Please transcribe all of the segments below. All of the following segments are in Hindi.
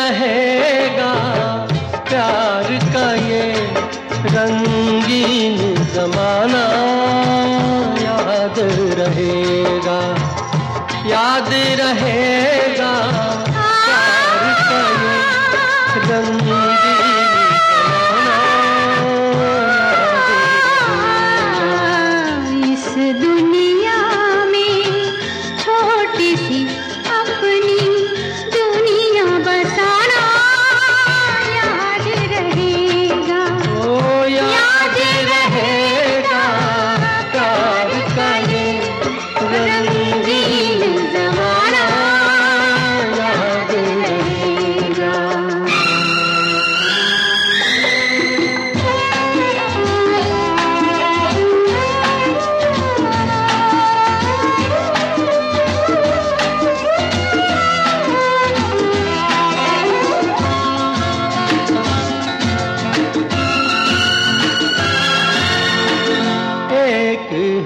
रहेगा प्यार का ये रंगीन जमाना याद रहेगा याद रहेगा। प्यार का ये रंगीन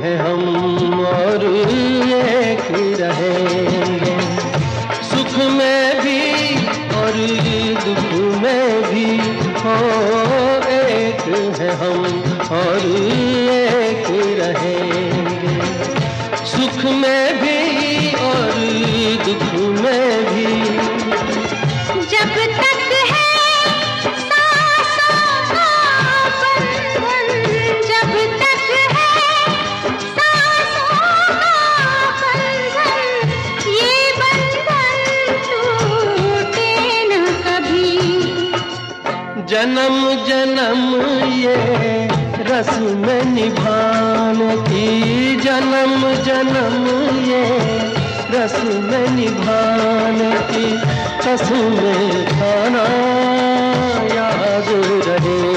है हम और एक रहेंगे। सुख में भी और दुख में भी हो एक है हम और एक रहेंगे। सुख में भी जन्म जन्म ये रस्म निभाने की। जन्म जन्म ये रस्म निभाने की। कसम खाना याद रहेगा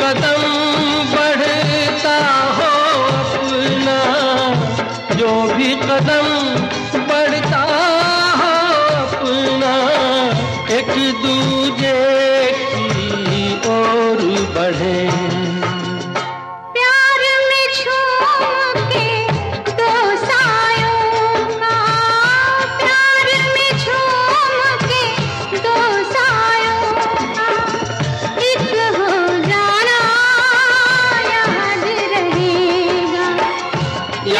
कदम बढ़ता हो अपना, जो भी कदम बढ़ता हो अपना, एक दूजे की ओर बढ़े।